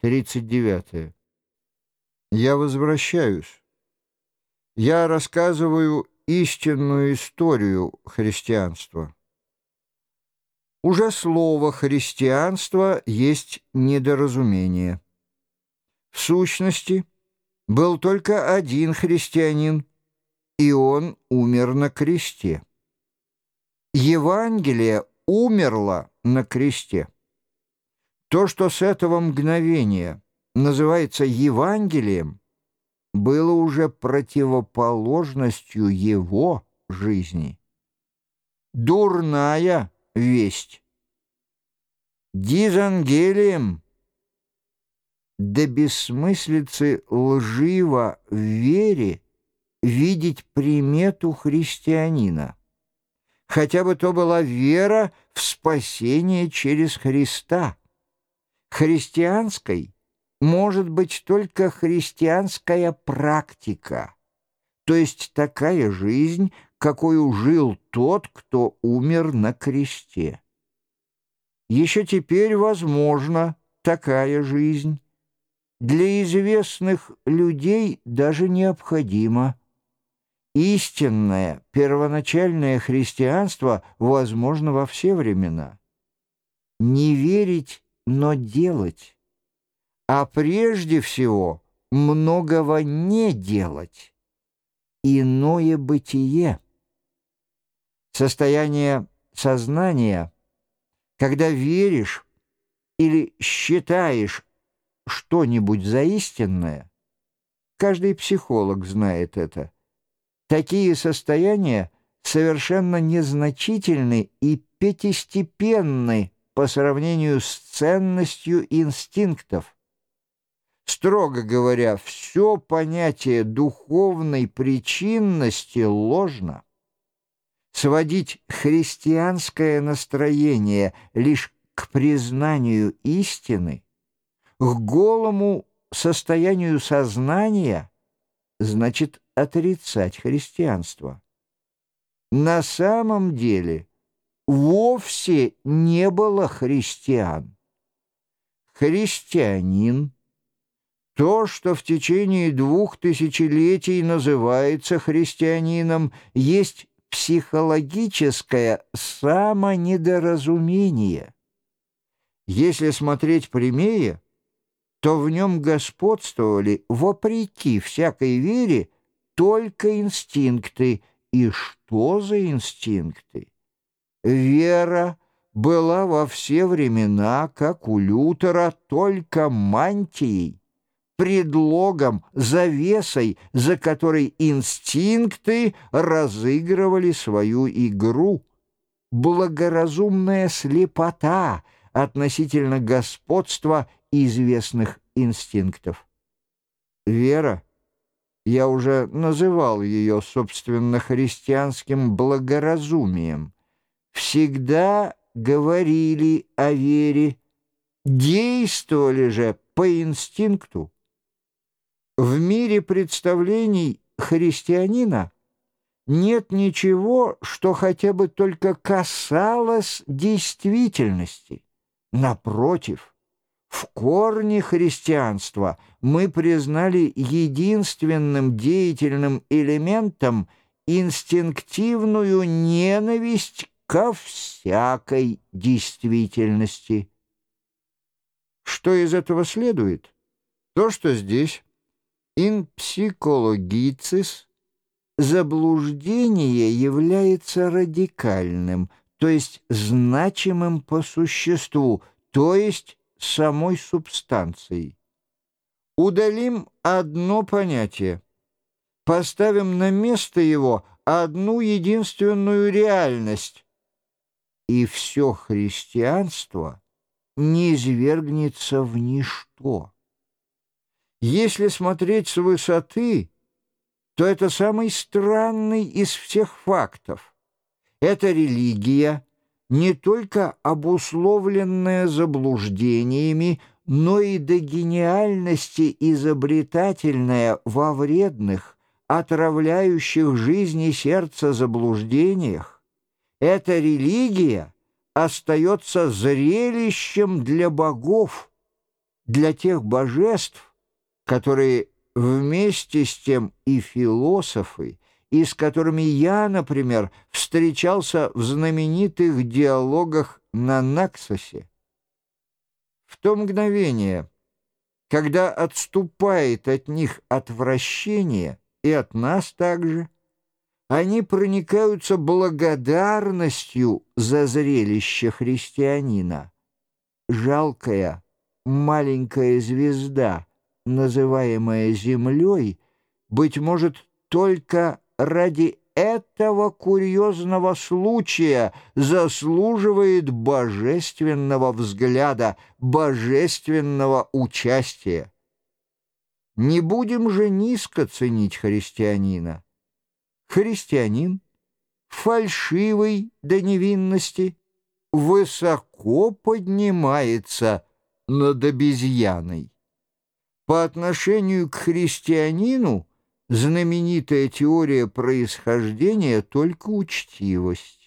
39. Я возвращаюсь. Я рассказываю истинную историю христианства. Уже слово «христианство» есть недоразумение. В сущности, был только один христианин, и он умер на кресте. Евангелие умерло на кресте. То, что с этого мгновения называется Евангелием, было уже противоположностью его жизни. Дурная весть. Дизангелием до бессмыслицы лживо в вере видеть примету христианина. Хотя бы то была вера в спасение через Христа. Христианской может быть только христианская практика, то есть такая жизнь, какой жил тот, кто умер на кресте. Еще теперь возможна такая жизнь. Для известных людей даже необходимо. Истинное, первоначальное христианство возможно во все времена. Не верить но делать. А прежде всего многого не делать. Иное бытие. Состояние сознания, когда веришь или считаешь что-нибудь за истинное, каждый психолог знает это. Такие состояния совершенно незначительны и пятистепенны по сравнению с ценностью инстинктов. Строго говоря, все понятие духовной причинности ложно. Сводить христианское настроение лишь к признанию истины, к голому состоянию сознания, значит отрицать христианство. На самом деле – вовсе не было христиан. Христианин — то, что в течение двух тысячелетий называется христианином, есть психологическое самонедоразумение. Если смотреть прямее, то в нем господствовали, вопреки всякой вере, только инстинкты. И что за инстинкты? Вера была во все времена, как у Лютера, только мантией, предлогом, завесой, за которой инстинкты разыгрывали свою игру. Благоразумная слепота относительно господства известных инстинктов. Вера, я уже называл ее, собственно, христианским благоразумием, всегда говорили о вере, действовали же по инстинкту. В мире представлений христианина нет ничего, что хотя бы только касалось действительности. Напротив, в корне христианства мы признали единственным деятельным элементом инстинктивную ненависть ко всякой действительности. Что из этого следует? То, что здесь in psychologicis заблуждение является радикальным, то есть значимым по существу, то есть самой субстанцией. Удалим одно понятие, поставим на место его одну единственную реальность, и все христианство не извергнется в ничто. Если смотреть с высоты, то это самый странный из всех фактов. Эта религия не только обусловленная заблуждениями, но и до гениальности изобретательная во вредных, отравляющих жизни сердца заблуждениях, эта религия остается зрелищем для богов, для тех божеств, которые вместе с тем и философы, и с которыми я, например, встречался в знаменитых диалогах на Наксосе. В то мгновение, когда отступает от них отвращение, и от нас также, они проникаются благодарностью за зрелище христианина. Жалкая маленькая звезда, называемая Землей, быть может, только ради этого курьезного случая заслуживает божественного взгляда, божественного участия. Не будем же низко ценить христианина. Христианин, фальшивый до невинности, высоко поднимается над обезьяной. По отношению к христианину знаменитая теория происхождения только учтивость.